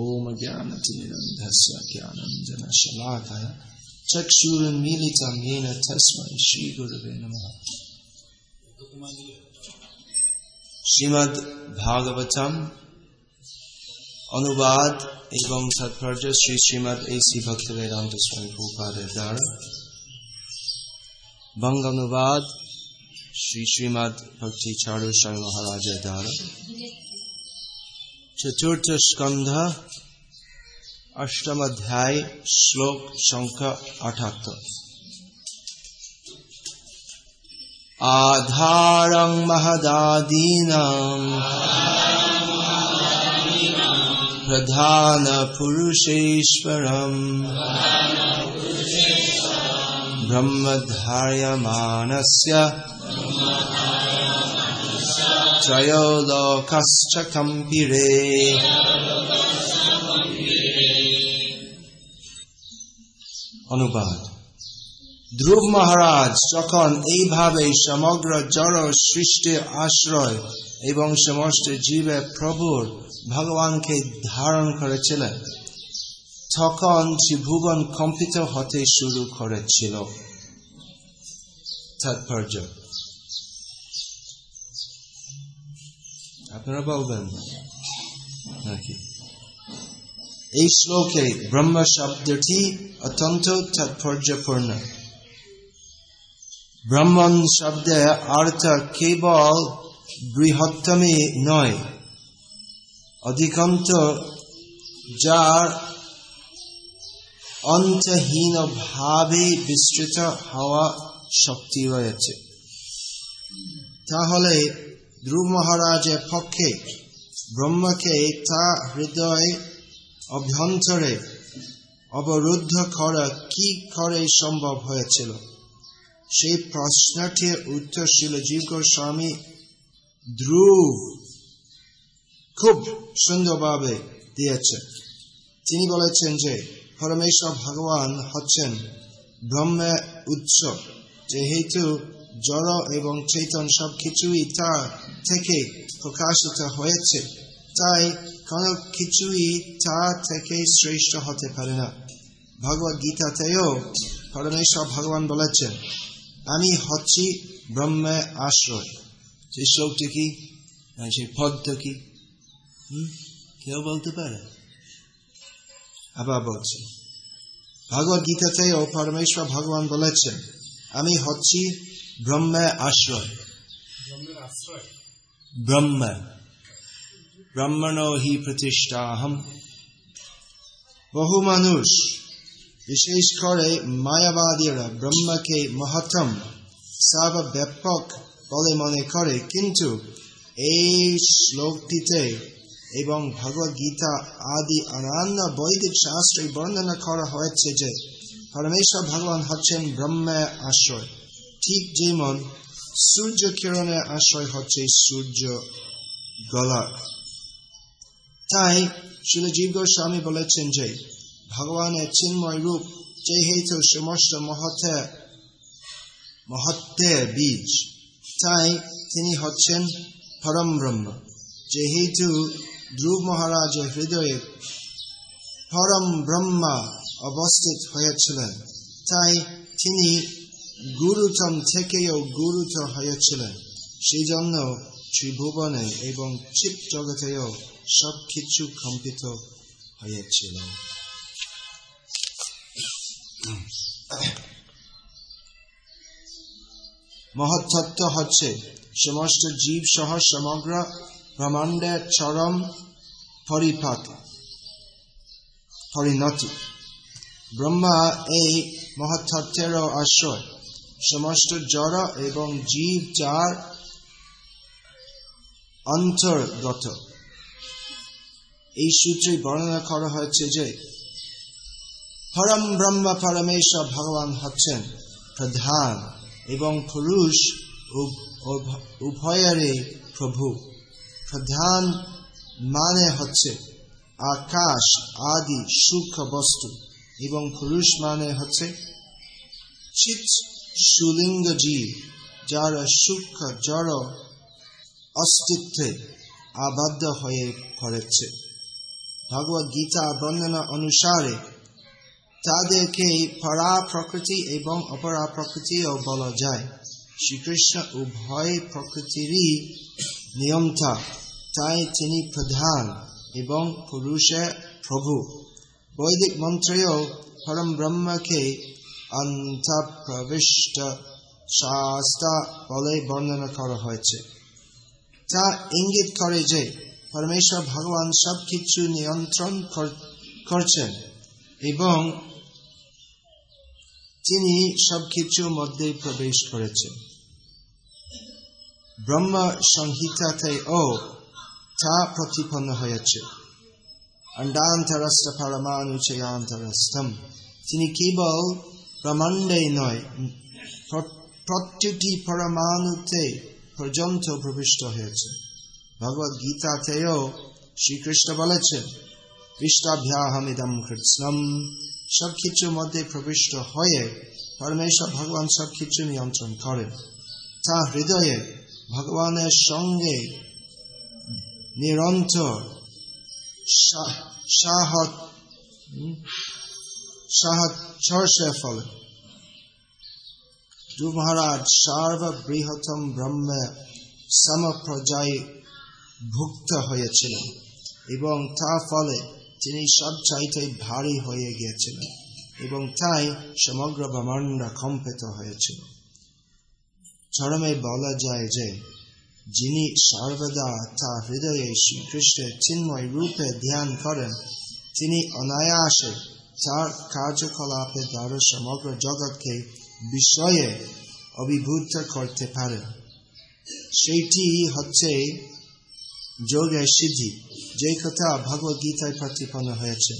ओम ज्ञान तिरंधस्य ज्ञानंजन शलाकय चक्षुर्मीलितं येन तस्मै श्रीगुरवे नमः श्रीमद् भागवतम अनुवाद एवं सत्पर्य श्री श्रीमद् एसी भक्त वेदांत स्वामी भोपाल द्वारा भंग अनुवाद श्री श्रीमद भक्ति चारू स्वामी महाराज द्वारा चतुर्थ स्कंध अष्टम अध्याय श्लोक संख्या अठहत्तर। आधारं महदादीनाम् प्रधानपुरुषेश्वरम् ब्रह्मधार्यमाणस्य त्रयोलोकश्च कम्पिरे অনুবাদ ধ্রুব মহারাজ যখন এইভাবে সমগ্র জড় সৃষ্টির আশ্রয় এবং সমস্ত জীবে প্রভুর ভগবানকে ধারণ করেছিলেন তখন ত্রিভুবন কম্পিত হতে শুরু করেছিল তাৎপর্য আপনারা বলবেন? নাকি? এই শ্লোকে ব্রহ্ম শব্দটি অত্যন্ত তাৎপর্যপূর্ণ। ব্রহ্মণ শব্দে অর্থ কেবল বৃহত্তমে নয়। অধিকান্ত যার অন্তহীন ভাবে বিস্তৃত হওয়া শক্তি রয়েছে। তাহলে ধ্রুব মহারাজের পক্ষে ব্রহ্মকে তা হৃদয় অভ্যন্তরে অবরুদ্ধ করা কি করে সম্ভব হয়েছিল? সেই প্রশ্নটির উত্তর ছিল, জীব গোস্বামী ধ্রুব খুব সুন্দরভাবে দিয়েছে। তিনি বলেছেন যে, পরমেশ্বর ভগবান হচ্ছেন ব্রহ্মের উৎস। যেহেতু জড় এবং চেতন সব কিছুই তা থেকে প্রকাশিত হয়েছে। তাই কোন কিছুই তা থেকে শ্রেষ্ঠ হতে পারে না। ভগবত গীতাতেও পরমেশ্বর ভগবান বলেছেন, আমি হচ্ছি ব্রহ্মের আশ্রয়। সেই শ্লোকটি কি? সেই পদটা কি? কেউ বলতে পারে? আবার বলছি, ভগবত গীতাতে ও পরমেশ্বর ভগবান বলেছেন, আমি হচ্ছি ব্রহ্মের আশ্রয়। ব্রহ্ম। ব্রহ্মণ হি প্রতিষ্ঠাহম। বহু মানুষ বিশেষ করে মায়াবাদীরা ব্রহ্মকে মহত্তম, সর্বব্যাপক বলে মনে করে। কিন্তু এই শ্লোকটিতে এবং ভগবত গীতা আদি অন্যান্য বৈদিক শাস্ত্রে বর্ণনা করা হয়েছে যে, পরমেশ্বর ভগবান হচ্ছেন ব্রহ্মের আশ্রয়। ঠিক যেমন সূর্য কিরণের আশ্রয় হচ্ছে সূর্য গলা তাই শুধু জীব গোস্বামী বলেছেন যে, ভগবানের চিন্ময় রূপ যেহেতু সমস্ত মহত্বের মহত্বের বীজ, তাই তিনি হচ্ছেন পরম ব্রহ্ম। যেহেতু ধ্রুব মহারাজের হৃদয়ে পরম ব্রহ্মা অবস্থিত হয়েছিলেন, তাই তিনি গুরুতম থেকেও গুরুতর হয়েছিলেন। সেই জন্য ত্রিভুবনে এবং চিপ জগতেও সবকিছু কম্পিত হয়েছিল। মহত্তত্ব হচ্ছে, সমস্ত জীব সহ সমগ্র ব্রহ্মাণ্ডের চরম পরিপাত, পরিণতি। ব্রহ্মা এই মহত্তত্বেরও আশ্রয়। সমস্ত জড় এবং জীব যার অন্তর্গত এই সূত্রে বর্ণনা করা হয়েছে যে, পরম ব্রহ্ম পরমেশ্বর ভগবান হচ্ছেন প্রধান এবং পুরুষ উভয়েরই প্রভু। প্রধান মানে হচ্ছে আকাশ, আদি, সূক্ষ্ম বস্তু এবং পুরুষ মানে হচ্ছে চিত সুলিঙ্গ জীব যারা সূক্ষ্ম জড় অস্তিত্বে আবদ্ধ হয়ে পড়েছে। ভগবত গীতা বর্ণনা অনুসারে, তাদেরকে পরা প্রকৃতি এবং অপরা প্রকৃতিও বলা যায়। শ্রীকৃষ্ণ উভয় প্রকৃতিরই নিয়মতা, তাই তিনি প্রধান এবং পুরুষের প্রভু। বৈদিক মন্ত্রেও পরম ব্রহ্মকে অন্তঃপ্রবিষ্ট শাস্তা বলে বর্ণনা করা হয়েছে। তা ইঙ্গিত করে যে পরমেশ্বর ভগবান সবকিছু নিয়ন্ত্রণ করছেন এবং তিনি সবকিছুর মধ্যে প্রবেশ করেছেন। ব্রহ্ম সংহিতাতে ও তা প্রতিপন্ন হয়েছে। অন্ডান্তরস্থ পরমাণুচয়ান্তরস্থম তিনি কেবল ব্রহ্মাণ্ডে নয় প্রত্যেকটি পরমাণুতে পর্যন্ত প্রবিষ্ট হয়েছে। ভগবত গীতাতেও শ্রীকৃষ্ণ বলেছেন ইষ্টাভ্যাহমিদম কৃষ্ণম, সবকিছুর মধ্যে প্রবিষ্ট হয়ে পরমেশ্বর ভগবান সবকিছু নিয়ন্ত্রণ করেন। তা হৃদয়ে ভগবানের সঙ্গে নিরন্তর সাহত সাহচর্ষের ফলে। ধ্রুব মহারাজ, সর্ববৃহত্তম ব্রহ্মে সমপ্রজায় ভুক্ত হয়েছিলেন এবং তার ফলে তিনি সব চাইতে ভারী হয়ে গিয়েছিলেন এবং তাই সমগ্র ব্রহ্মাণ্ড কম্পিত হয়েছিল। চরমে বলা যায় যে, যিনি সর্বদা তা হৃদয়ে শ্রীকৃষ্ণের চিন্ময় রূপে ধ্যান করেন, তিনি অনায়াসে তার কার্যকলাপের দ্বারা সমগ্র জগৎকে বিষয়ে অভিভূত করতে পারেন সেইটি হচ্ছে যোগের সিদ্ধি। যে কথা ভগবত গীতায় প্রতিপন্ন হয়েছে,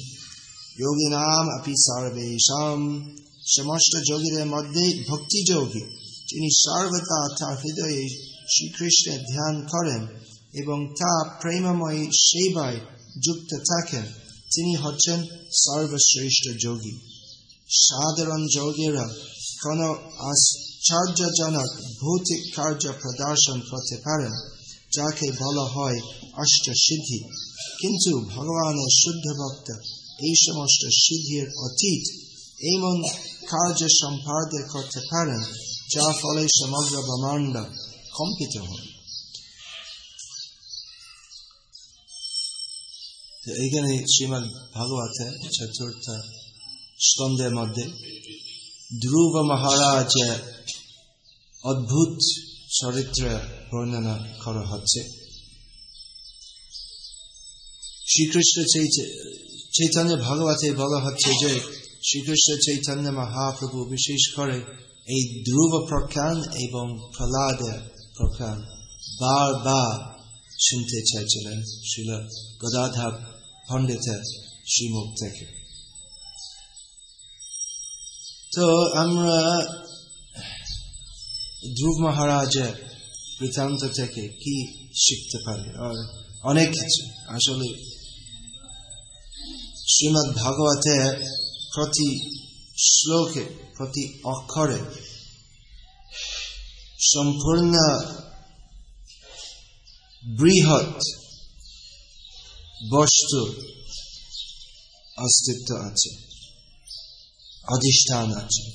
যোগী নাম আপি সর্বেশাম। সমস্ত যোগীদের মধ্যে ভক্তি যোগী তিনি সর্বদা তার হৃদয়ে শ্রীকৃষ্ণের ধ্যান করেন এবং তা প্রেমময় সেবায় যুক্ত থাকেন। তিনি হচ্ছেন সর্বশ্রেষ্ঠ যোগী। সাধারণ যোগীরা কোন আশ্চর্যজনক ভৌতিক কার্য প্রদর্শন করতে পারেন যাকে বলা হয় অষ্ট সিদ্ধি কিন্তু ভগবানের শুদ্ধ ভক্ত এই সমস্ত সিদ্ধির অতীত এমন কার্য সম্পাদন করতে পারেন, যার ফলে সমগ্র ব্রহ্মাণ্ড কম্পিত হয়। এইখানে শ্রীমদ ভাগবতে চতুর্থ স্কন্ধের মধ্যে। ধ্রুব মহারাজের অদ্ভুত চরিত্র বর্ণনা করা হচ্ছে। শ্রীকৃষ্ণ চৈতন্য ভাগবতে বলা হচ্ছে যে শ্রীকৃষ্ণ চৈতন্য মহাপ্রভু বিশেষ করে এই ধ্রুব প্রখ্যান এবং প্রহ্লাদের প্রখ্যান বারবার শুনতে চাইছিলেন শিল গদাধর পণ্ডিতের শ্রীমুখ থেকে তো আমরা ধ্রুব মহারাজের বৃত্তান্ত থেকে কি শিখতে পারি আর অনেক কিছু আসলে শ্রীমৎ ভাগবতে প্রতি শ্লোকে প্রতি অক্ষরে সম্পূর্ণ বৃহৎ বস্তু অস্তিত্ব আছে, অধিষ্ঠান আছে।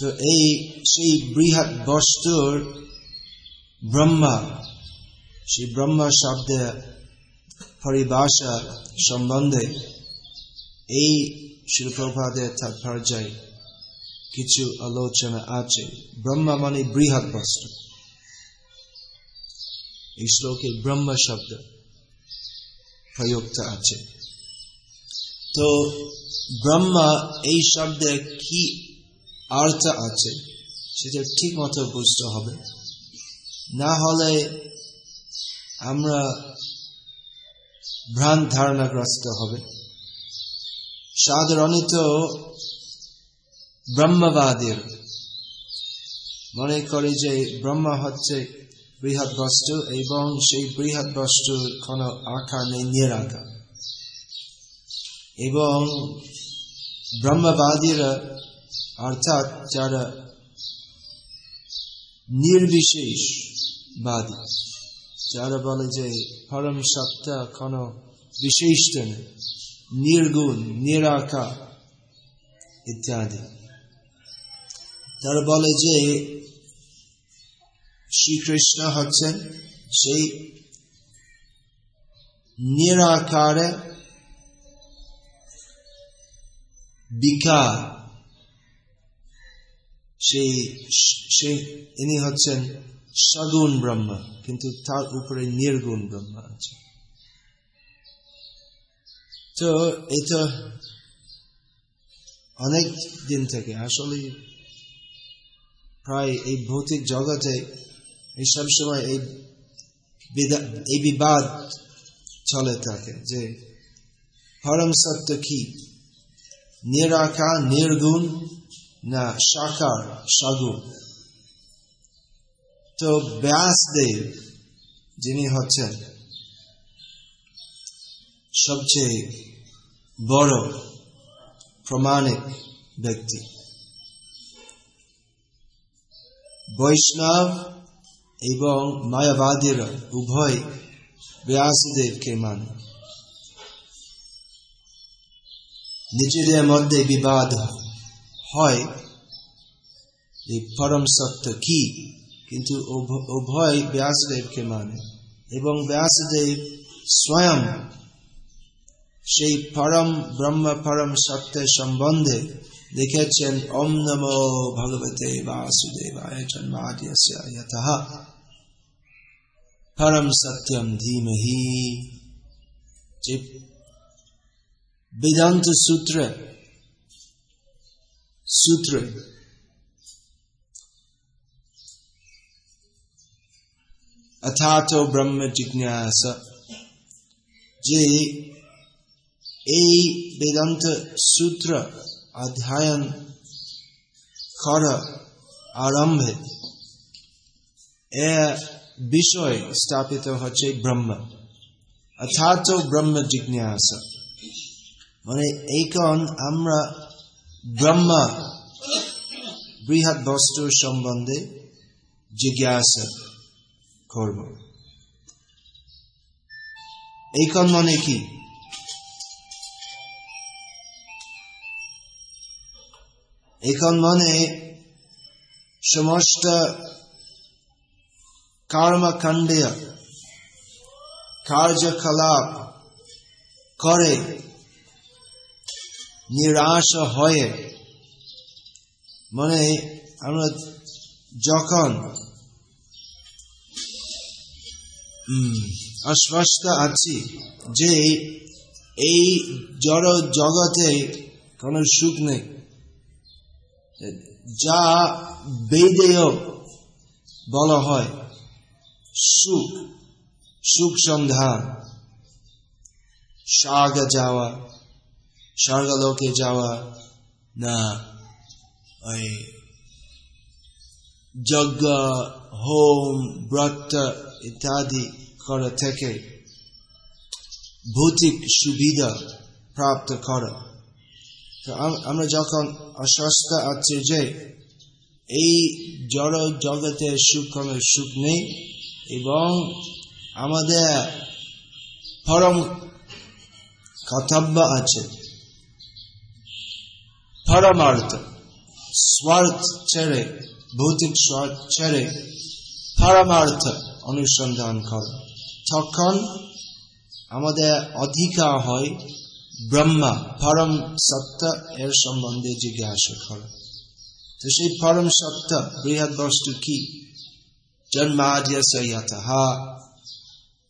তো এই সেই বৃহৎ বস্তুর ব্রহ্মা, সেই ব্রহ্ম শব্দের পরিভাষা সম্বন্ধে এই শিল্পপাদের তাৎপর্যায় কিছু আলোচনা আছে। ব্রহ্মা মানে বৃহৎ বস্তু। এই শ্লোকে ব্রহ্ম শব্দ। প্রযুক্ত আছে। তো ব্রহ্মা এই শব্দে কি অর্থ আছে, সেটা ঠিক মতো বুঝতে হবে। না হলে আমরা ভ্রান্ত ধারণাগ্রস্ত হবে। সাধারণত ব্রহ্মবাদীর মনে করে যে ব্রহ্মা হচ্ছে বৃহৎ বস্তু এবং সেই বৃহৎ বস্তুর কোন আকার নেই নিরাকার। এবং ব্রহ্মবাদীরা, অর্থাৎ যারা নির্বিশেষ বাদী যারা বলে যে পরম সত্তা কোন বিশিষ্ট নির্গুণ, নিরাকার ইত্যাদি। তারা বলে যে শ্রীকৃষ্ণ হচ্ছেন সেই নিরাকারে বিকার সেই সেই ইনি হচ্ছেন সগুণ ব্রহ্ম, কিন্তু তার উপরে নির্গুণ ব্রহ্ম আছে। তো এটা অনেক দিন থেকে আসলে প্রায় এই ভৌতিক জগতে এই সব সময় এই এই বিবাদ চলে থাকে যে পরম সত্য কি? নিরাকার, নির্গুণ না সাকার সাগুন তো ব্যাসদেব যিনি হচ্ছেন সবচেয়ে বড় প্রমাণিক ব্যক্তি। বৈষ্ণব এবং মায়াবাদীরা উভয় ব্যাসদেবকে মানে নিজেদের মধ্যে বিবাদ হয়, এই পরম সত্য কি? কিন্তু উভয় ব্যাসদেবকে মানে এবং ব্যাসদেব স্বয়ং সেই পরম ব্রহ্ম পরম সত্যের সম্বন্ধে লিখেছেন, ওম নমো ভগবতে বাসুদেবায় জন্মাদ্যস্য यतः পরম সত্যম ধীমহি যে वेदांत सूत्र सूत्र अथातो ब्रह्म जिज्ञास যে এই বেদান্ত সূত্র অধ্যয়ন করা আরম্ভে এ বিষয় স্থাপিত হচ্ছে ব্রহ্ম। অর্থাৎ ব্রহ্ম জিজ্ঞাসা। মানে এইখন আমরা ব্রহ্মা বৃহৎ বস্তুর সম্বন্ধে জিজ্ঞাসা করব। এইখন মানে কি? এখন মানে সমস্ত কর্মকাণ্ডীয় কার্যকলাপ করে নিরাশ হয়ে মানে আমরা যখন আশ্বস্ত আছি যে এই জড় জগতে কোনো সুখ নেই। যা বেদেয় বলা হয়। সুখ সুখ সন্ধান স্বর্গ যাওয়া, স্বর্গলোকে যাওয়া, না, ওই যজ্ঞ, হোম, ব্রত ইত্যাদি করা থেকে ভৌতিক সুবিধা প্রাপ্ত করা। তো আমরা যখন অস্বস্থ আছি যে, এই জড়, জগতে সুখ সুখ নেই এবং আমাদের পরম কর্তব্য আছে। পরমার্থ, স্বার্থ ছেড়ে, ভৌতিক স্বার্থ ছেড়ে পরমার্থ অনুসন্ধান কর। তখন আমাদের অধিকার হয় ব্রহ্মা, পরম সত্য এর সম্বন্ধে জিজ্ঞাসা কর। তো সেই পরম সত্য বৃহৎ বস্তু কি? জন্মাদ্যা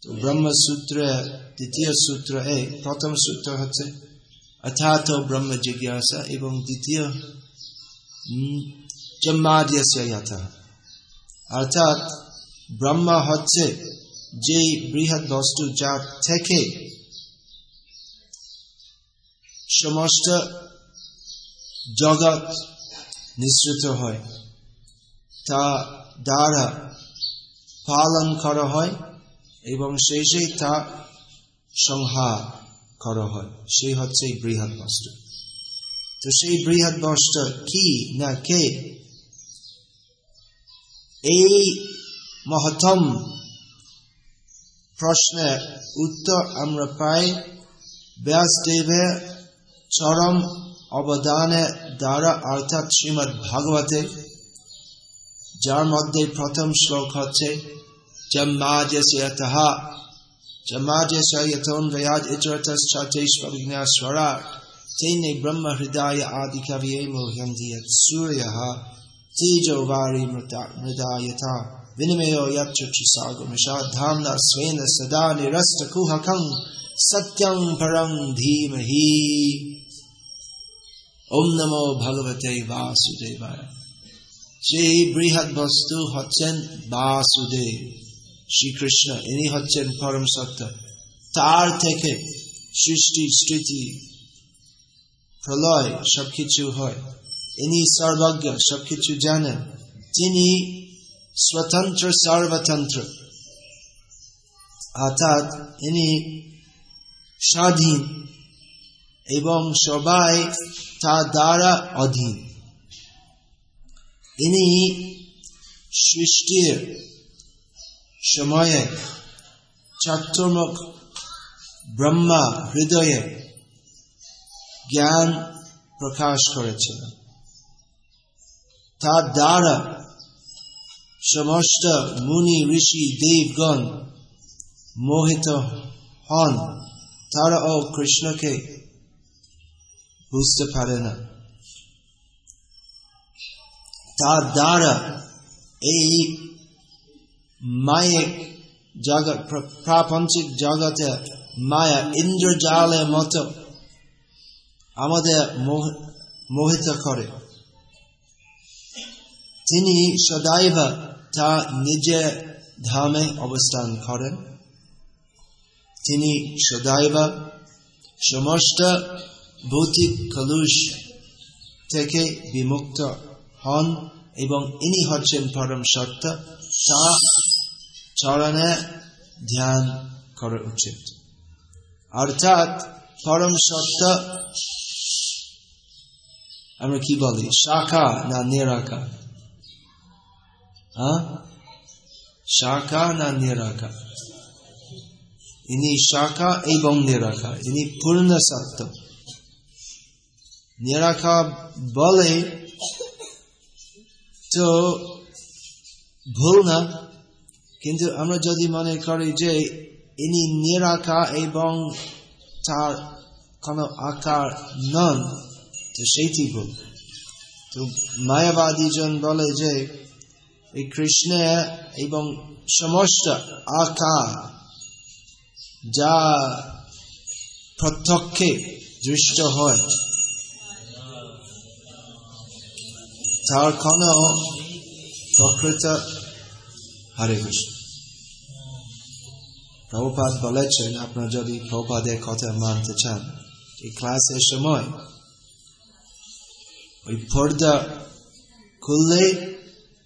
তো ব্রহ্মসূত্র দ্বিতীয় সূত্র এ প্রথম সূত্র হচ্ছে অর্থাৎ ব্রহ্ম জিজ্ঞাসা এবং দ্বিতীয় জন্মাদ্যা অর্থাৎ ব্রহ্ম হচ্ছে যে বৃহৎ বস্তু যা থেকে সমস্ত জগৎ নিঃসৃত হয় তা দ্বারা পালন করা হয় এবং শেষে তা সংহার করা হয়। সেই হচ্ছে বৃহৎ বস্ত্র। তো সেই বৃহৎ বস্ত্র কি না কে? এই মহতম প্রশ্নের উত্তর আমরা পাই ব্যাসদেবের চরম অবদানে দ্বারা, অর্থাৎ শ্রীমৎ ভাগবতে যার মধ্যে প্রথম শ্লোক হচ্ছে জম্মাজস্যতঃ জম্মাজস্য যতোন্বয়াদ ইতরতশ্চাচৈষ্পবিঘ্নাস্বরাট तेने ब्रह्म हृदय आदि कविये मोह्यन्ति यत् सूर्यः तेजो वारि मृदा यथा विनिमयो यच्छुसागमिषा धाम्ना स्वेन सदा निरस्तकुहकं सत्यं परं धीमहि ওম নমো ভগবতে বাসুদেবায় সেই বৃহৎ বস্তু হচ্ছেন বাসুদেব শ্রীকৃষ্ণ। ইনি হচ্ছেন পরম সত্য। তার থেকে সৃষ্টি, স্মৃতি, প্রলয় সবকিছু হয়। ইনি সর্বজ্ঞ, সবকিছু জানেন। তিনি স্বতন্ত্র, সর্বতন্ত্র। অর্থাৎ ইনি স্বাধীন এবং সবাই তা দ্বারা অধীন। ইনি সৃষ্টির সময়ে চতুর্মুখ ব্রহ্মা হৃদয়ে জ্ঞান প্রকাশ করেছিল তার দ্বারা সমস্ত মুনি, ঋষি দেবগণ মোহিত হন। তারা ও কৃষ্ণকে বুঝতে পারে না। তার দ্বারা এই মায়ের জগৎ প্রাপঞ্চিক জগতে মায়া ইন্দ্রজালের মতো আমাদের মোহিত করে। তিনি সদাইব তা নিজে ধামে অবস্থান করেন। তিনি সদাইব সমস্ত ভৌতিক কলুষ থেকে বিমুক্ত হন এবং ইনি হচ্ছেন পরম সত্য। তা চরণে ধ্যান করা উচিত। অর্থাৎ পরম সত্য, আমরা কি বলি? শাখা না নিরাকা হ্যাঁ? শাখা না নিরাকা ইনি শাখা এবং নিরাকা ইনি পূর্ণ সত্য। নিরাকা বলে তো ভুল না। কিন্তু আমরা যদি মনে করি যে ইনি নিরাকা এবং তার কোন আকার নন, তো সেইটি ভুল। তো মায়াবাদী জন বলে যে এই কৃষ্ণ এবং সমস্ত আকার যা প্রত্যক্ষে দৃষ্ট হয়। প্রকৃত হরে কৃষ্ণ প্রভুপাত বলেছেন, আপনার যদি প্রভুপাদের কথা মানতে চান, এই ক্লাসের সময় ওই পর্দা খুললে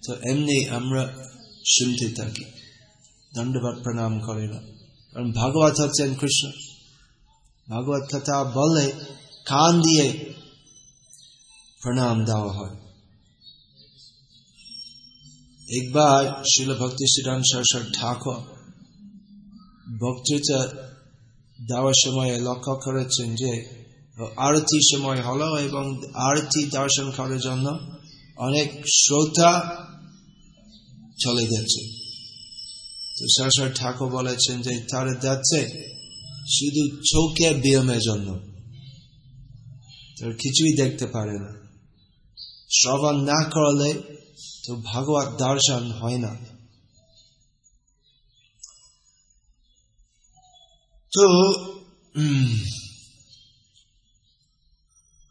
তো এমনি আমরা শুনতে থাকি। দণ্ডবাদ প্রণাম করে না। কারণ ভাগবত হচ্ছেন কৃষ্ণ। ভাগবত কথা বলে, কান দিয়ে প্রণাম দেওয়া হয়। একবার শিল ভক্তি শ্রীরাম সরস্বর ঠাকুর বক্তৃতা দেওয়ার সময় লক্ষ্য করেছেন যে আরতি সময় হলো এবং আরতি দর্শন করার জন্য অনেক শ্রোতা চলে গেছে তো সরস্বর ঠাকুর বলেছেন যে তারা যাচ্ছে শুধু চৌকে ব্যায়ামের জন্য কিছুই দেখতে পারে না শ্রবণ না করলে তো ভাগবত দর্শন হয় না। তো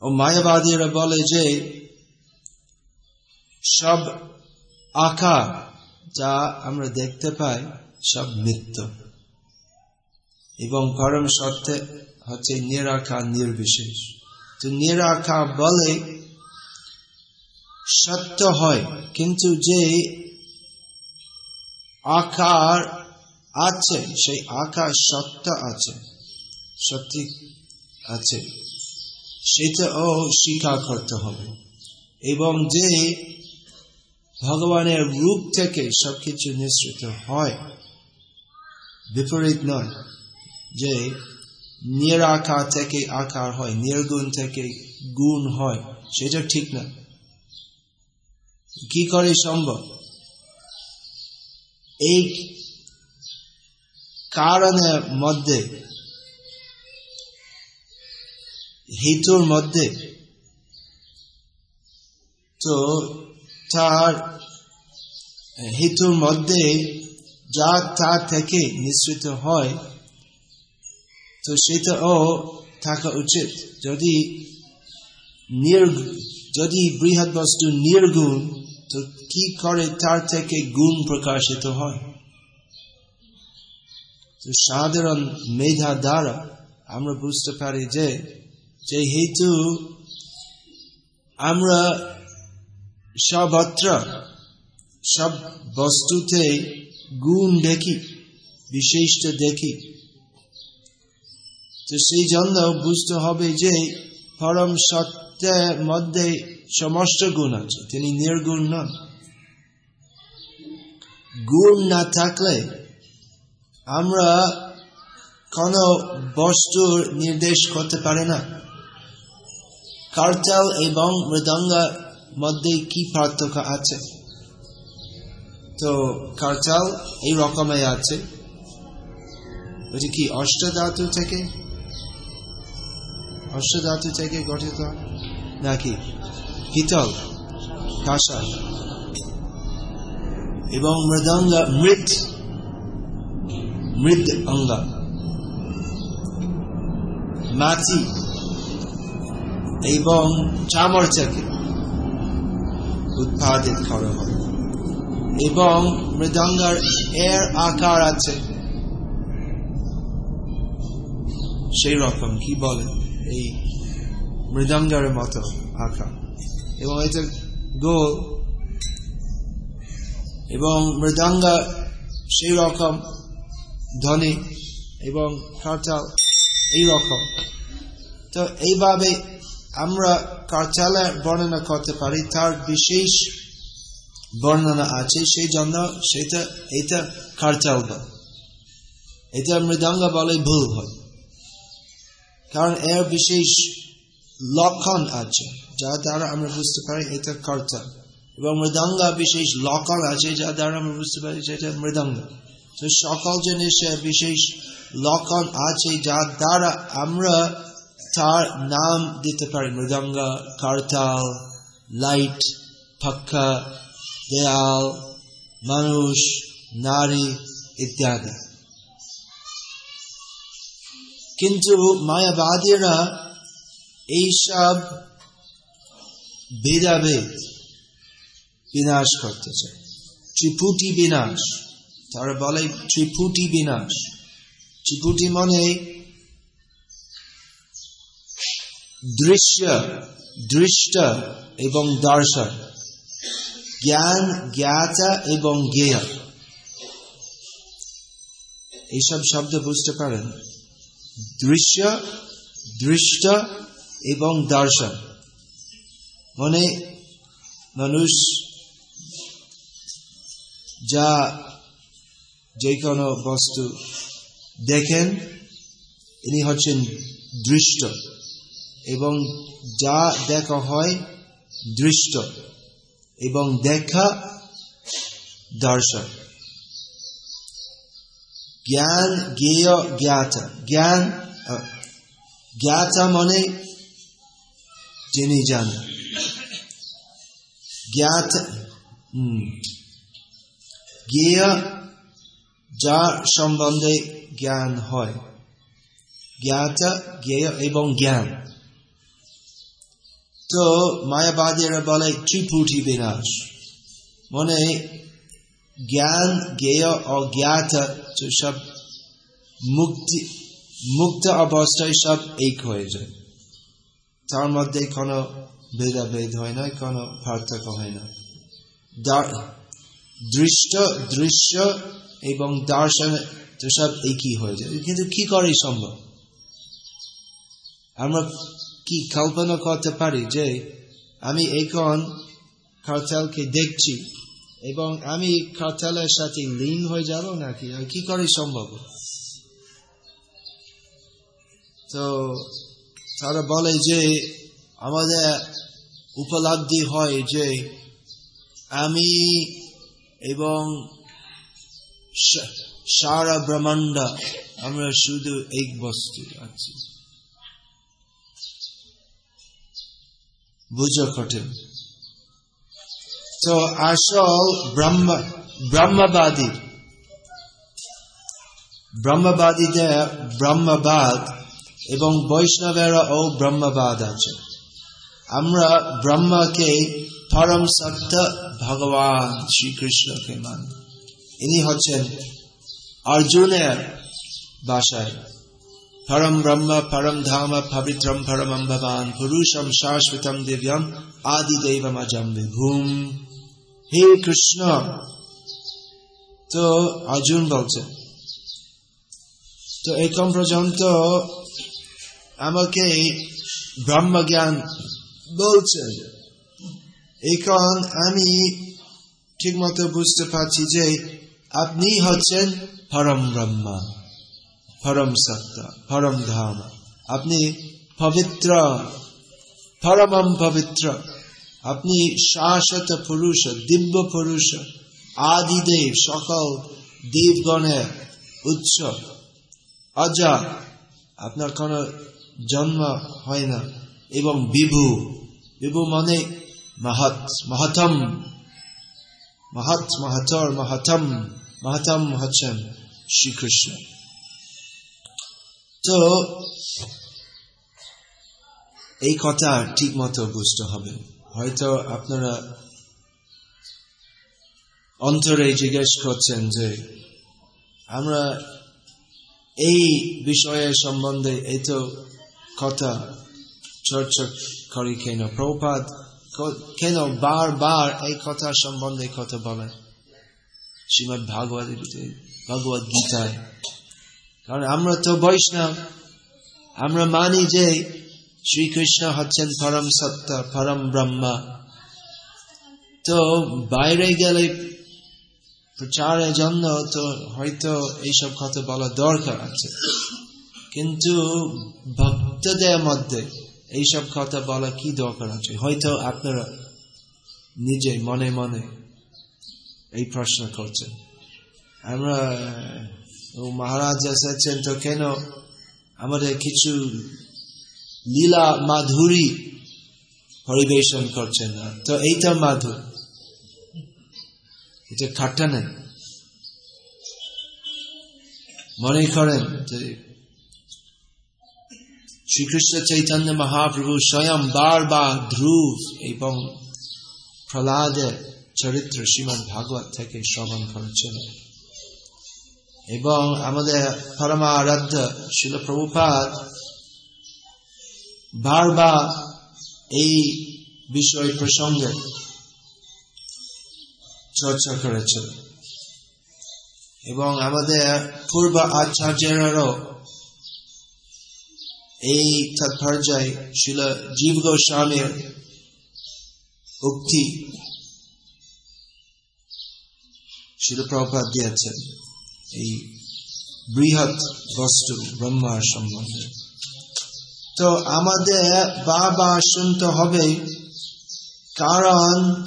ও মায়াবাদীরা বলে যে, সব আকার যা আমরা দেখতে পাই, সব মিথ্য এবং পরম সত্যে হচ্ছে নিরাকার, নির্বিশেষ। তো নিরাকার বলে সত্য হয়, কিন্তু যে আকার আছে, সেই আকার সত্য আছে, সত্যি আছে, সেটাও স্বীকার করতে হবে। এবং যে ভগবানের রূপ থেকে সবকিছু নিঃসৃত হয়, বিপরীত নয়, যে নিরাকার থেকে আকার হয়, নির্গুণ থেকে গুণ হয়, সেটা ঠিক না কি করে সম্ভব? এই কারণের মধ্যে, হেতুর মধ্যে, তো তার হেতুর মধ্যে যা তা থেকে নিঃসৃত হয়, তো সেটাও থাকা উচিত। যদি যদি বৃহৎ বস্তু নির্গুণ তো কি করে তার থেকে গুণ প্রকাশিত হয়? তো সাধারণ মেধা দ্বারা আমরা বুঝতে পারি যে, যেহেতু আমরা সবত্র সব বস্তুতে গুণ দেখি, বিশিষ্ট দেখি, তো সেই জন্য বুঝতে হবে যে পরম সত্যের মধ্যে সমস্ত গুণ আছে, তিনি নির্গুণ নন। গুণ না থাকলে আমরা কোন বস্তুর নির্দেশ করতে পারে না। কার্তাল এবং মৃদঙ্গার মধ্যে কি পার্থক্য আছে? তো কার্তাল এই রকমের আছে। ওটি কি, অষ্টধাতু থেকে? অষ্টধাতু থেকে গঠিত? নাকি পিতল কাঁসা এবং মৃদঙ্গা মৃত মৃদ অঙ্গা মাটি এবং চামর উৎপাদিত করা হয়। এবং মৃদঙ্গার এর আকার আছে। সেই রকম, কি বলে? এই মৃদঙ্গার মতো আকার। এবং এটা গোল এবং মৃদঙ্গা সেই রকম ধ্বনি এবং কারচাল এই রকম। তো এইভাবে আমরা কারচালের বর্ণনা করতে পারি, তার বিশেষ বর্ণনা আছে, সেই জন্য সেটা, এটা কারচাল বল। এটা মৃদঙ্গ বলে ভুল হয়। কারণ এর বিশেষ লক্ষণ আছে। যা দ্বারা আমরা বুঝতে পারি, এটা কর্তা। এবং মৃদঙ্গা বিশেষ লক্ষণ আছে যা দ্বারা আমরা বুঝতে পারি সেটা মৃদঙ্গ। তো সকল জিনিসের বিশেষ লক্ষণ আছে যা দ্বারা আমরা তার নাম দিতে পারি। মৃদঙ্গা, কারতাল, লাইট, পাক্কা, দেয়াল, মানুষ, নারী ইত্যাদি। কিন্তু মায়াবাদীরা এইসব ভেদাভেদ বিনাশ করতে চায়। ত্রিপুটি বিনাশ। তারা বলে ত্রিপুটি বিনাশ। ত্রিপুটি মনে দৃশ্য, দৃষ্ট এবং দর্শন জ্ঞান, জ্ঞাতা এবং জ্ঞেয়। এইসব শব্দ বুঝতে পারেন। দৃশ্য, দৃষ্ট এবং দর্শন মানে মানুষ যা যে কোনো বস্তু দেখেন, ইনি হচ্ছেন দৃষ্ট এবং যা দেখা হয় দৃষ্ট এবং দেখা দর্শন। জ্ঞান জ্ঞেয় জ্ঞাতা। জ্ঞান জ্ঞাতা মানে যিনি জানেন। জ্ঞাত জ্ঞেয় যা সম্বন্ধে জ্ঞান হয় জ্ঞাত জ্ঞেয় এবং জ্ঞান তো মায়াবাদীরা বলে ত্রিপুটি বিনাশ মনে জ্ঞান জ্ঞেয় ও জ্ঞাত সব মুক্তি মুক্ত অবস্থায় সব এক হয়ে যায় তার মধ্যে কোনো ভেদাভেদ হয় না, কোনো পার্থক্য হয় না। দৃষ্ট, দৃশ্য এবং দর্শন সব একই হয়ে যায়। কিন্তু কি করে সম্ভব? আমরা কি কল্পনা করতে পারি যে আমি এখন কার্তালকে দেখছি এবং আমি কার্তালের সাথে লীন হয়ে যাব নাকি? কি করে সম্ভব? তো তারা বলে যে আমাদের উপলব্ধি হয় যে আমি এবং সারা ব্রহ্মাণ্ড, আমরা শুধু এক বস্তু আছি। বুঝো কঠিন। তো আসল ব্রহ্ম, ব্রহ্মবাদী ব্রহ্মবাদীদের ব্রহ্মবাদ এবং বৈষ্ণবেরা ও ব্রহ্মবাদ আছে। আমরা ব্রহ্মকে পরম সত্য ভগবান শ্রীকৃষ্ণকে মান। ইনি হচ্ছেন অর্জুনের ভাষায় পরম ব্রহ্ম, পরম ধাম, পবিত্রম, পরমম ভবান, পুরুষম শাশ্বতম দিব্যম, আদি দেবম অজম বিভূম। হে কৃষ্ণ! তো অর্জুন বলছে, তো এখন পর্যন্ত আমাকে ব্রহ্মজ্ঞান বলছে এখন আমি ঠিক মতো বুঝতে পারছি যে আপনি হচ্ছেন পরম ব্রহ্মা, পরম সত্য, পরম ধাম। আপনি পবিত্র, পরমম পবিত্র। আপনি শাশ্বত পুরুষ, দিব্য পুরুষ, আদিদেব, সকল দেবগণের উৎস অজা, আপনার কোন জন্ম হয় না এবং বিভু। বিভু মানে মহৎ মহতম মহৎ মহতর, মহতম মহতম হচ্ছেন শ্রীকৃষ্ণ। তো, এই কথা ঠিক মতো বুঝতে হবে। হয়তো আপনারা অন্তরে জিজ্ঞেস করছেন যে, আমরা এই বিষয়ের সম্বন্ধে এই তো কথা চর্চা করি কেন প্রপাত কেন বারবার এই কথা সম্বন্ধে কথা বলে শ্রীমদ ভাগবত, ভগবত গীতায়। কারণ আমরা তো বৈষ্ণব, আমরা মানি যে শ্রীকৃষ্ণ হচ্ছেন পরম সত্য পরম ব্রহ্মা। তো বাইরে গেলে প্রচারের জন্য তো হয়তো এইসব কথা বলা দরকার আছে। কিন্তু ভক্তদের মধ্যে এইসব কথা বলা কি দরকার আছে হয়তো আপনারা নিজে মনে মনে এই প্রশ্ন করছেন। আমরা মহারাজ এসেছেন তো কেন আমাদের কিছু লীলা মাধুরী পরিবেশন করছেন না? তো এইটা মাধুর। এটা খাট্টা নেন মনে করেন শ্রীকৃষ্ণ চৈতন্য মহাপ্রভু স্বয়ং বারবার ধ্রুব এবং প্রহ্লাদের চরিত্র শ্রীমদ ভাগবত থেকে শ্রবণ করেছিল এবং আমাদের পরমারাধ্য শিল প্রভুপাত বারবার এই বিষয় প্রসঙ্গে চর্চা করেছিল এবং আমাদের পূর্ব আচার্যেরও এই তাৎপর্যায় ছিল জীব গোস্বামীর উক্তি। শিল প্রভাত দিয়েছেন এই বৃহৎ বস্তু ব্রহ্মার সম্বন্ধে। তো আমাদের বাবা শুনতে হবে কারণ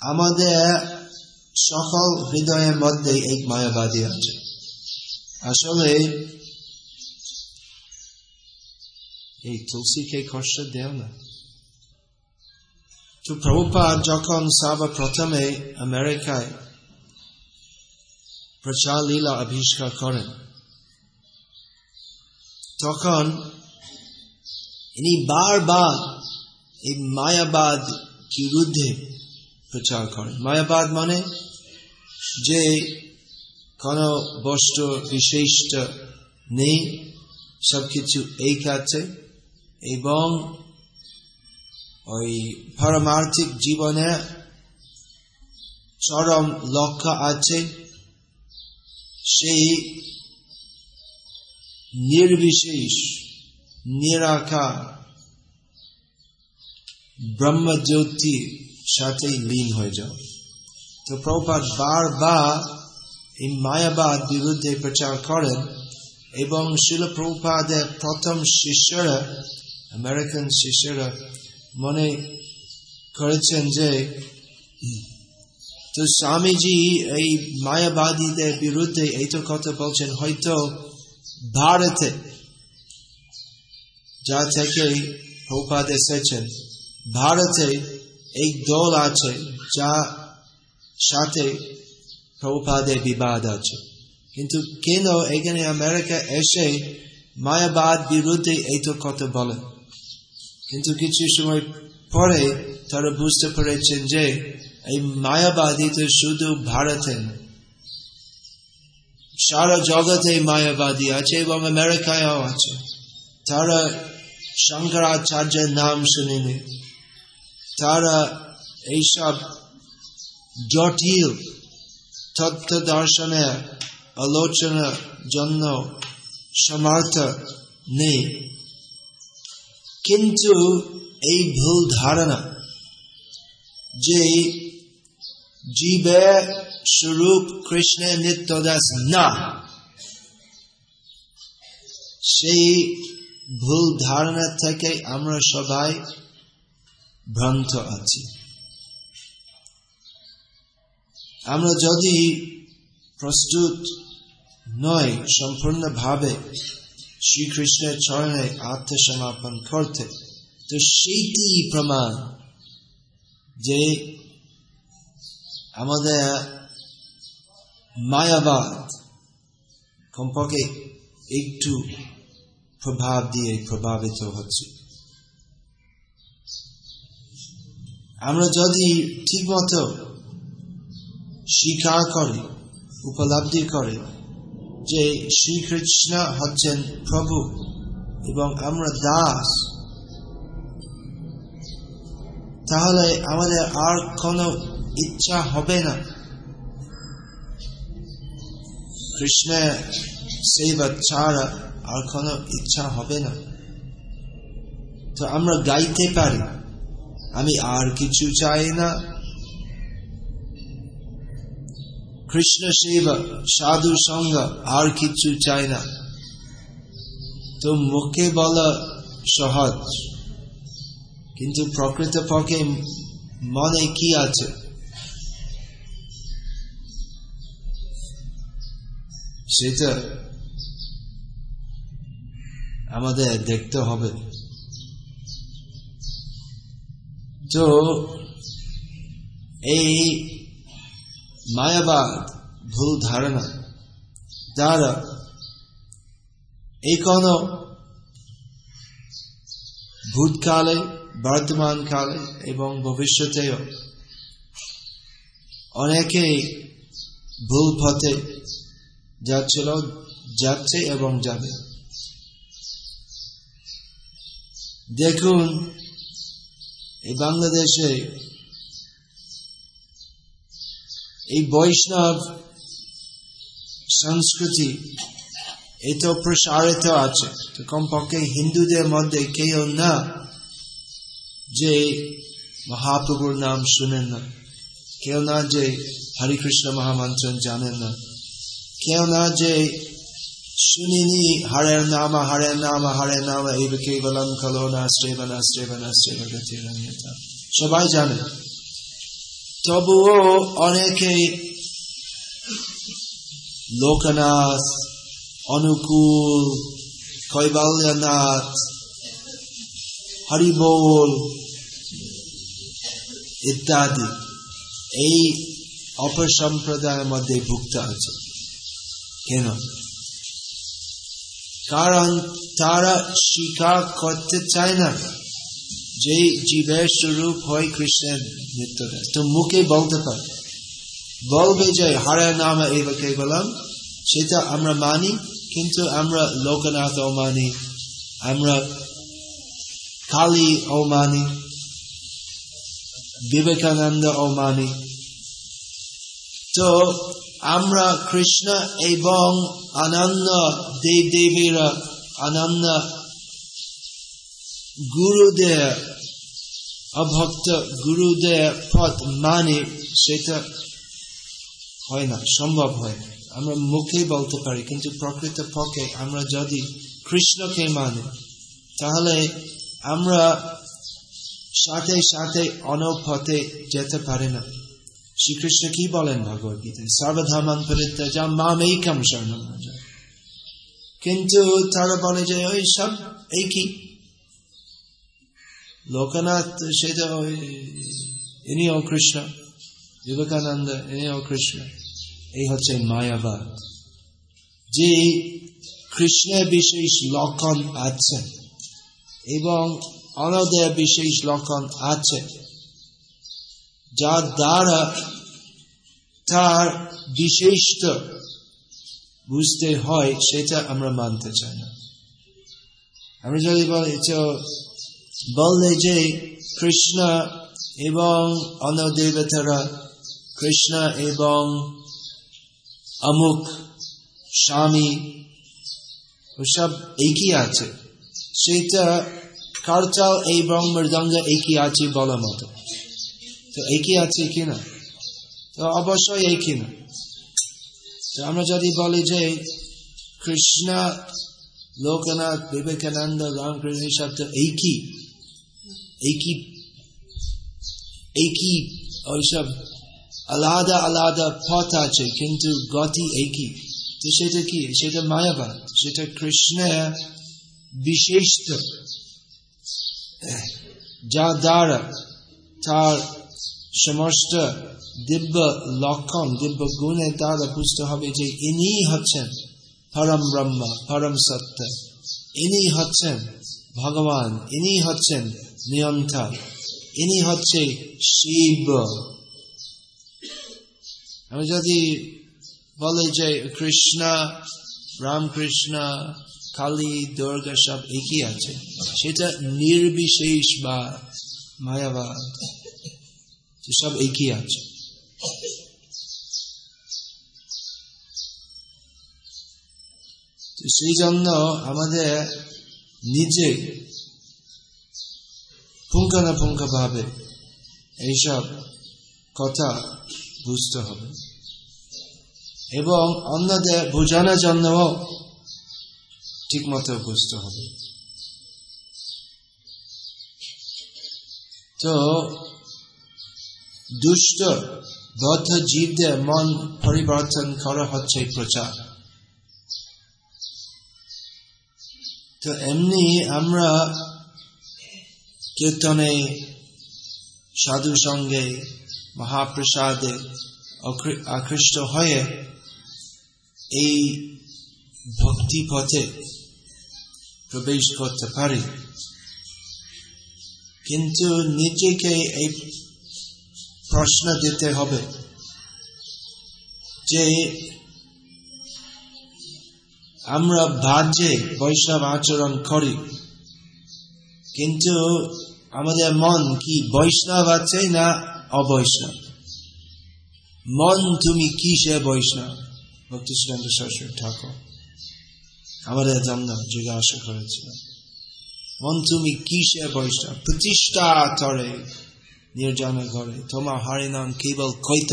আমাদের সকল হৃদয়ের মধ্যে এক মায়াবাদী আছে। আসলে এই তুলসীকে কষ্ট দেও না। তো প্রভুপাত যখন সাবা প্রথমে আমেরিকায় প্রচার লীলা আবিষ্কার করেন, তখন ইনি বারবার এই মায়াবাদ বিরুদ্ধে প্রচার করেন। মায়াবাদ মানে যে কোন বস্তু বিশিষ্ট নেই, সবকিছু এই আছে এবং ওই পারমার্থিক জীবনে চরম লক্ষ্য আছে, সেই নির্বিশেষ, নিরাকার ব্রহ্মজ্যোতির সাথে লীন হয়ে যাও। তো প্রপাত বারবার এই মায়াবাদ বিরুদ্ধে প্রচার করেন এবং শিল প্রভুপাদের প্রথম শিষ্যরা আমেরিকান শিষ্যরা মনে করেছেন যে, তো স্বামীজি এই মায়াবাদীদের বিরুদ্ধে এই তো কথা বলছেন, হয়তো ভারতে যা থেকে প্রপাদ এসেছেন, ভারতে এই দল আছে যা সাথে প্রপাদের বিবাদ আছে। কিন্তু কেন এখানে আমেরিকা এসে মায়াবাদ বিরুদ্ধে এই তো কথা বলে কিন্তু কিছু সময় পরে তারা বুঝতে পেরেছেন যে এই মায়াবাদী তো শুধু ভারতে সারা জগতে মায়াবাদী আছে এবং আমেরিকায়ও আছে। তারা শঙ্করাচার্যের নাম শুনেনি। তারা এইসব জটিল তত্ত্ব দর্শনের আলোচনার জন্য সমর্থ নেই। কিন্তু এই ভুল ধারণা যে জীবের স্বরূপ কৃষ্ণের নিত্যদাস না, সেই ভুল ধারণা থেকে আমরা সবাই ভ্রান্ত আছি। আমরা যদি প্রস্তুত নয়, সম্পূর্ণভাবে শ্রীকৃষ্ণের চরণে আত্মসমাপন করতে তো সেইটি প্রমাণ যে আমাদের মায়াবাদ কমপক্ষে একটু প্রভাব দিয়ে প্রভাবিত হচ্ছে আমরা যদি ঠিক মতো স্বীকার করে উপলব্ধি করে যে শ্রীকৃষ্ণ হচ্ছেন প্রভু এবং আমরা দাস। তাহলে আমাদের আর কোনো ইচ্ছা হবে না। কৃষ্ণের সেবা ছাড়া আর কোনো ইচ্ছা হবে না। তো আমরা গাইতে পারি। আমি আর কিছু চাই না। কৃষ্ণ সেবা সাধু সঙ্গ আর কিছু চাই না তো মুখে বলা সহজ কিন্তু প্রকৃত পক্ষে মনে কি আছে সেটা আমাদের দেখতে হবে তো এই মায়াবাদ, ভুল ধারণা দ্বারা এই কোন ভূতকালে বর্তমান কালে এবং ভবিষ্যতেও অনেকেই ভুল পথে যাচ্ছিল, যাচ্ছে এবং যাবে। দেখুন, এই বাংলাদেশে এই বৈষ্ণব সংস্কৃতি, এত প্রসারিত আছে। তো কমপক্ষে হিন্দুদের মধ্যে কেউ না যে মহাপ্রভুর নাম শুনেন না। কেউ না যে হরিকৃষ্ণ মহামন্ত্র জানেন না। কেউ না যে শুনিনি হরের নাম হরের নাম হরের নাম এই কেবলম খলো না শ্রেবনা শ্রেবনা শ্রেবগতিরঞ্জতা সবাই জানে তবুও অনেকে লোকনাথ, অনুকূল, কৈবাল্যনাথ, হরিবোল ইত্যাদি এই অপসম্প্রদায়ের মধ্যে ভুক্ত আছে। কেন? কারণ তারা স্বীকার করতে চায় না। যে জীবের স্বরূপ হয় কৃষ্ণের নিত্যদাস তো মুখে বলতে পারে বলবে যে হরের নাম এবাকে বললাম, সেটা আমরা মানি, কিন্তু আমরা লোকনাথ ও মানি, আমরা কালী ও মানি, বিবেকানন্দ ও মানি। তো আমরা কৃষ্ণ এবং আনন্দ দেব দেবীরা আনন্দ গুরুদের অভক্ত গুরুদের পথ মানে সেটা হয় না, সম্ভব হয় না। আমরা মুখে বলতে পারি, কিন্তু প্রকৃত পক্ষে আমরা যদি কৃষ্ণকে মানে তাহলে আমরা সাথে সাথে অনপথে যেতে পারে না। শ্রীকৃষ্ণ কি বলেন ভগবত গীতায় সর্বধর্মান পরিত্যাজা মাম এইকম শরণ কিন্তু তারা বলে যে, ওই সব একই লোকনাথ সেটা ওই ইনিও কৃষ্ণ বিবেকানন্দ ইনিও কৃষ্ণ এই হচ্ছে মায়াবাদ যে কৃষ্ণের বিশেষ লক্ষণ আছে এবং অনদের বিশেষ লক্ষণ আছে যার দ্বারা তার বিশেষত বুঝতে হয় সেটা আমরা মানতে চাই না আমরা যদি বলি বললে যে কৃষ্ণ এবং অন্য দেবতারা কৃষ্ণ এবং অমুক স্বামী ওসব একই আছে। সেটা কারচাল এবং মৃদঙ্গ একই আছে বলার মতো। তো একই আছে কিনা তো অবশ্যই একই না। তো আমরা যদি বলি যে কৃষ্ণ, লোকনাথ, বিবেকানন্দ, রামকৃষ্ণ সব তো একই। একই একই ওইসব আলাদা আলাদা পথ আছে, কিন্তু গতি একই তো সেটা কি? সেটা মায়াবাদ সেটা কৃষ্ণের বিশেষ যা দ্বারা তার সমস্ত দিব্য লক্ষণ, দিব্য গুণে দ্বারা বুঝতে হবে, যে ইনি হচ্ছেন পরম ব্রহ্ম, পরম সত্য। ইনি হচ্ছেন ভগবান ইনি হচ্ছেন নিয়ন্ত্রণ ইনি হচ্ছে শিব। আমি যদি বলে যে কৃষ্ণ, রামকৃষ্ণ, কালী, দুর্গা সব একই আছে, সেটা নির্বিশেষ বা মায়াবাদ সব একই আছে। সেই জন্য আমাদের নিজে পুঙ্খানুপুঙ্খ ভাবে এইসব কথা বুঝতে হবে। এবং অন্যদের বোঝানোর জন্য ঠিক মতো বুঝতে হবে। তো দুষ্ট, বদ্ধ জীবদের মন পরিবর্তন করা হচ্ছে প্রচার। তো এমনি আমরা কীর্তনে সাধু সঙ্গে মহাপ্রসাদে আকৃষ্ট হয়ে এই ভক্তি পথে প্রবেশ করতে পারি। কিন্তু নিজেকে এই প্রশ্ন দিতে হবে যে আমরা বাহ্যে বৈষ্ণব আচরণ করি, কিন্তু আমাদের মন কি বৈষ্ণব আছে না অবৈষ্ণব? মন তুমি কিসে বৈষ্ণব? ভক্তি সুরেন্দ্র সরস্বতী ঠাকুর, আমাদের জন্য জিজ্ঞাসা করেছিল মন তুমি কিসে বৈষ্ণব? প্রতিষ্ঠা তরে নির্জন ঘরে তোমার হরিনাম কেবল কৈত।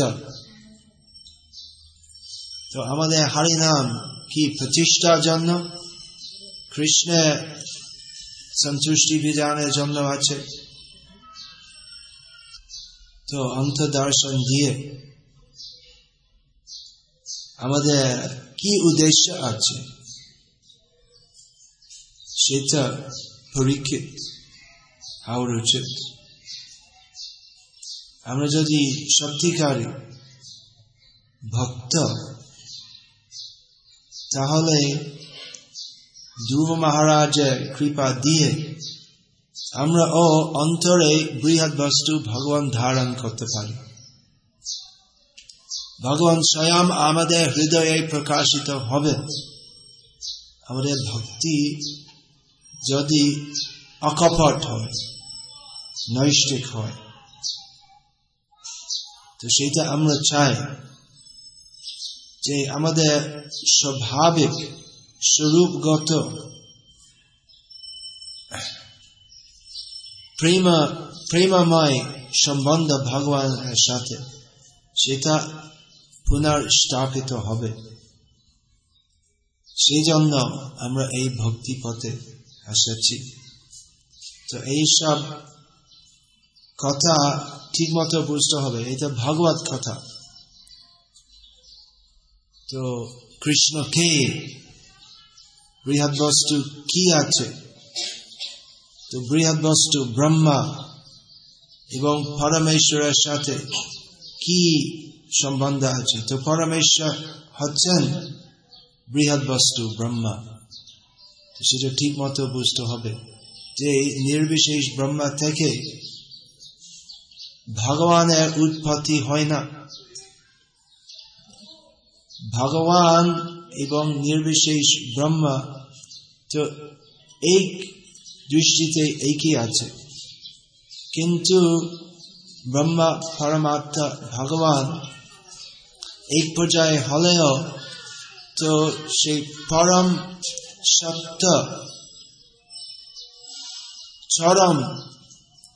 তো আমাদের হরিনাম কি প্রতিষ্ঠার জন্য? কৃষ্ণের সন্তুষ্টি বিধানের জন্য আছে তো অন্তদর্শন দিয়ে আমাদের কি উদ্দেশ্য আছে সেটা পরীক্ষিত হওয়ার উচিত আমরা যদি সত্যিকারী ভক্ত তাহলে ধ্রুব মহারাজের কৃপা দিয়ে আমরা ও অন্তরে বৃহৎ বস্তু ভগবান ধারণ করতে পারি। ভগবান স্বয়ং আমাদের হৃদয়ে প্রকাশিত হবে। আমাদের ভক্তি যদি অকপট হয়, নৈষ্ঠিক হয়, তো সেটা আমরা চাই যে আমাদের স্বাভাবিক স্বরূপগত প্রেম, প্রেমময় সম্বন্ধ ভগবানের সাথে সেটা পুনর্স্থাপিত হবে। সেই জন্য আমরা এই ভক্তি পথে এসেছি। তো এইসব কথা ঠিক মতো বুঝতে হবে। এটা ভগবত কথা। তো কৃষ্ণ কে বৃহৎ বস্তু কি আছে? তো বৃহৎ বস্তু ব্রহ্মা এবং পরমেশ্বরের সাথে কি সম্বন্ধ আছে? তো পরমেশ্বর হচ্ছেন বৃহৎ বস্তু ব্রহ্মা সেটা ঠিক মতো বুঝতে হবে যে নির্বিশেষ ব্রহ্মা থেকে ভগবানের উৎপত্তি হয় না। ভগবান এবং নির্বিশেষ ব্রহ্মা তো এই দৃষ্টিতে একই আছে। কিন্তু ব্রহ্মা, পরমাত্মা, ভগবান এক পর্যায়ে হলেও তো সেই পরম সত্য চরম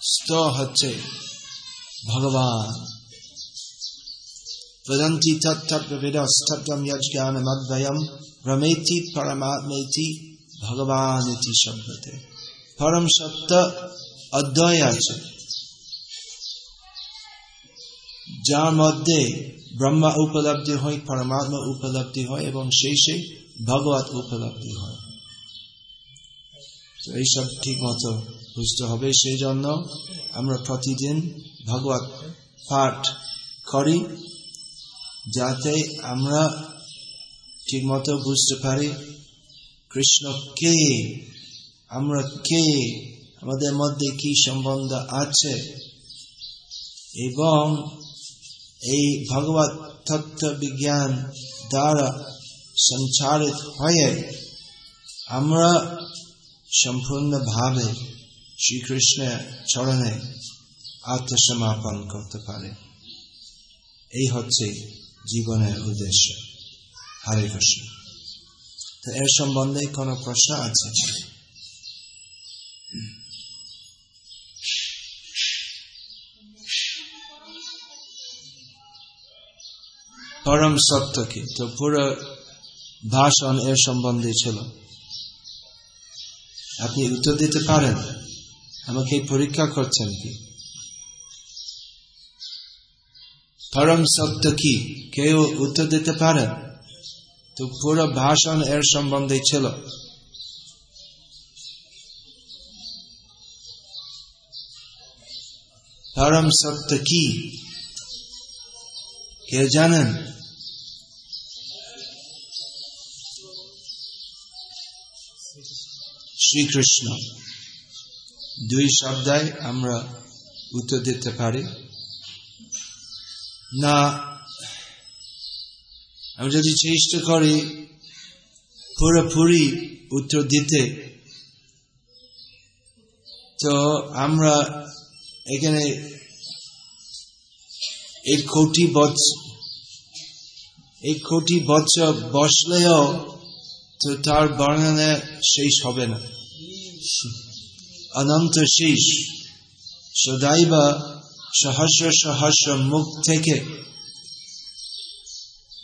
স্ত হচ্ছে ভগবান। বদন্তি তত্ত্ববিদ স্তব্ধম যজ্ঞানমদ্বয়ম রমেতি পরমাত্মেতি ভগবান ইতি শব্দতে। পরম সত্য অদ্বয় আছে। যার মধ্যে ব্রহ্মা উপলব্ধি হয়, পরমাত্মা উপলব্ধি হয় এবং সেই সেই ভগবত উপলব্ধি হয়। তো এইসব ঠিক মতো বুঝতে হবে। সেই জন্য আমরা প্রতিদিন ভগবত পাঠ করি যাতে আমরা ঠিক মতো বুঝতে পারি কৃষ্ণ কে? আমরা কে? আমাদের মধ্যে কি সম্বন্ধ আছে? এবং এই ভগবত তত্ত্ব বিজ্ঞান দ্বারা সঞ্চারিত হয়ে আমরা সম্পূর্ণভাবে শ্রীকৃষ্ণের চরণে আত্মসমাপন করতে পারে। এই হচ্ছে জীবনের উদ্দেশ্য। হরে কৃষ্ণ। তো এর সম্বন্ধে কোন প্রশ্ন আছে? পরম সত্য কি? তো পুরো ভাষণ এর সম্বন্ধে ছিল। আপনি উত্তর দিতে পারেন? আমাকে পরীক্ষা করছেন কি? পরম সত্য কি? কেউ উত্তর দিতে পারেন? তো পুরো ভাষণ এর সম্বন্ধে ছিল। পরম সত্য কি? কে জানেন? শ্রীকৃষ্ণ। দুই শব্দায় আমরা উত্তর দিতে পারি। না আমি যদি চেষ্টা করি পুরোপুরি উত্তর দিতে, তো আমরা এখানে এক কোটি বছর এক কোটি বছর বসলেও তো তার বর্ণনা শেষ হবে না। অনন্ত শেষ। সদাইবা সহস্র সহস্র মুখ থেকে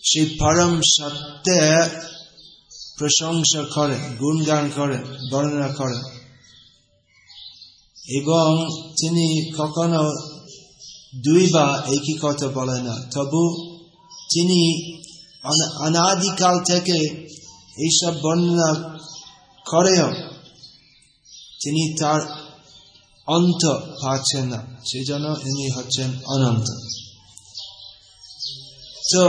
সেই পরম সত্যে প্রশংসা করে, গুণগান করে, বর্ণনা করে। এবং তিনি কখনো দুই বা একই কথা বলে না। তবু তিনি অনাদিকাল থেকে এইসব বর্ণনা করেও তিনি তার অন্ত পাচ্ছেন না। সেই জন্য ইনি হচ্ছেন অনন্ত। তো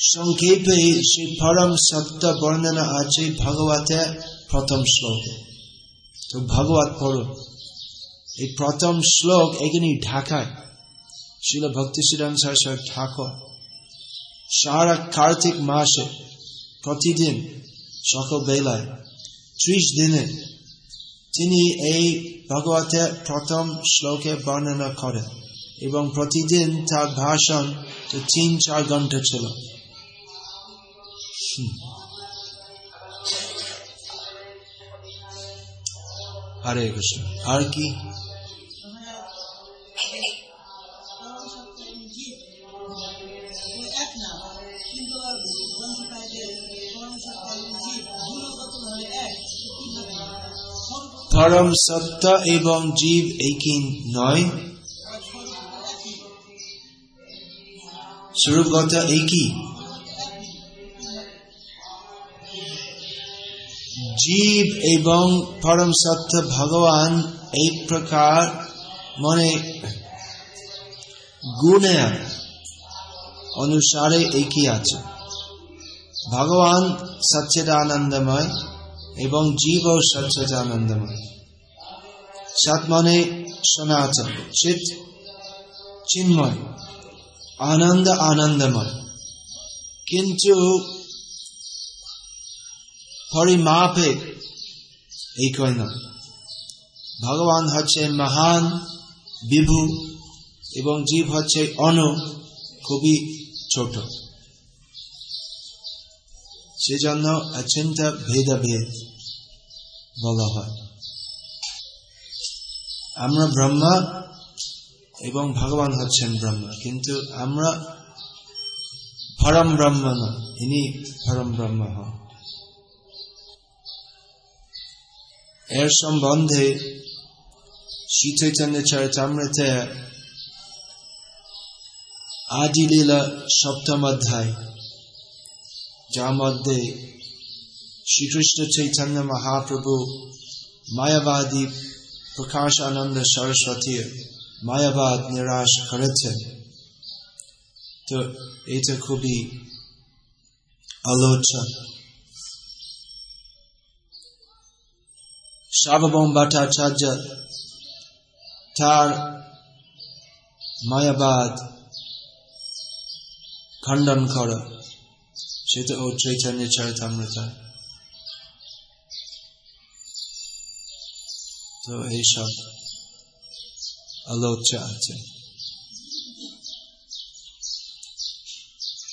সংক্ষেপে সেই পরম সত্য বর্ণনা আছে ভগবতের প্রথম শ্লোকে তো ভগবত পড়ুন এই প্রথম শ্লোক এখানে ঢাকায় শিল ভক্তি শ্রীরাম সরস্বর ঠাকুর সারা কার্তিক মাসে প্রতিদিন সকল বেলায় ত্রিশ দিনে তিনি এই ভগবতের প্রথম শ্লোকে বর্ণনা করেন এবং প্রতিদিন তার ভাষণ তিন চার ঘণ্টা ছিল হরে কৃষ্ণ আর কি ধরম সত্তা এবং জীব একই নয় স্বরূপগতা একই জীব এবং পরম সত্য ভগবান এই প্রকার মনে গুণে অনুসারে একই আছে। ভগবান সচ্চিদানন্দময় এবং জীব ও সচ্চিদানন্দময়। সৎ মনে সনাতন চিত চিন্ময়, আনন্দ আনন্দময়। কিন্তু পরিমাপে একই নয় ভগবান হচ্ছে মহান বিভু এবং জীব হচ্ছে অনু খুবই ছোট সেজন্য অচিন্ত ভেদাভেদ বলা হয় আমরা ব্রহ্মা এবং ভগবান হচ্ছেন ব্রহ্মা কিন্তু আমরা পরম ব্রহ্ম না ইনি পরম ব্রহ্ম হন এর সম্বন্ধে শ্রী চৈতন্য চরিতামৃতে আদি লীলা সপ্তম অধ্যায় যার মধ্যে শ্রীকৃষ্ণ চৈতন্য মহাপ্রভু মায়াবাদী প্রকাশ আনন্দ সরস্বতীর মায়াবাদ নিরাশ করেছেন তো এটা খুবই আলোচনা সার্বভৌম ভট্টাচার্য তার মায়াবাদ খণ্ডন কর সেটা ও চৈতন্য চরিতামৃতা তো এইসব আলোচ্য আছে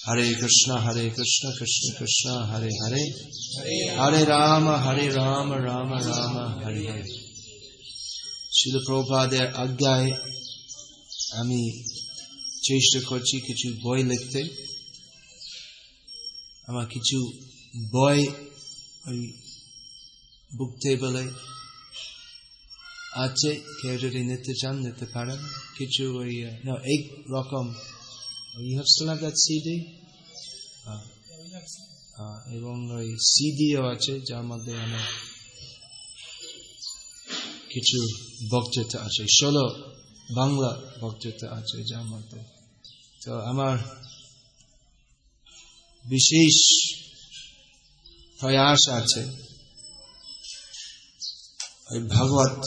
হরে কৃষ্ণ হরে কৃষ্ণ কৃষ্ণ কৃষ্ণ হরে হরে হরে রাম হরে রাম রাম রাম হরে হরে শিল প্রভাদের আজ্ঞায় আমি চেষ্টা করছি কিছু বই লিখতে। আমার কিছু বই ওই বুক টেবলে আছে। কেউ যদি নিতে চান নিতে পারেন। কিছু ওই এই রকম you have still have that CD এবং ওই সিডিও আছে, যার মধ্যে অনেক কিছু বক্তৃতা আছে। ষোলো বাংলা বক্তৃতা আছে যার মধ্যে। তো আমার বিশেষ প্রয়াস আছে ওই ভগবত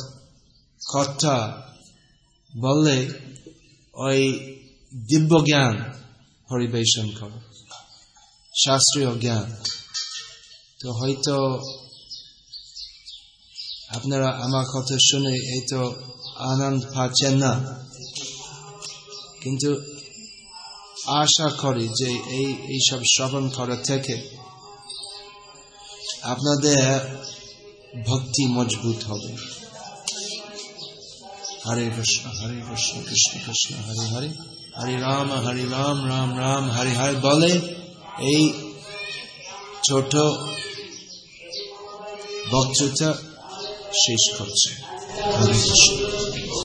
কথা বললে ওই দিব্য জ্ঞান পরিবেশন করো। শাস্ত্রীয় জ্ঞান। তো হয়তো আপনারা আমার কথা শুনে এই তো আনন্দ পাচ্ছেন না। কিন্তু আশা করি যে এই এইসব শ্রবণ করা থেকে আপনাদের ভক্তি মজবুত হবে। হরে কৃষ্ণ হরে কৃষ্ণ কৃষ্ণ কৃষ্ণ, হরে হরে। হরে রাম, হরি রাম রাম রাম, হরি হরি বলে এই ছোট বক্তৃতা শেষ করছে। হরে কৃষ্ণ।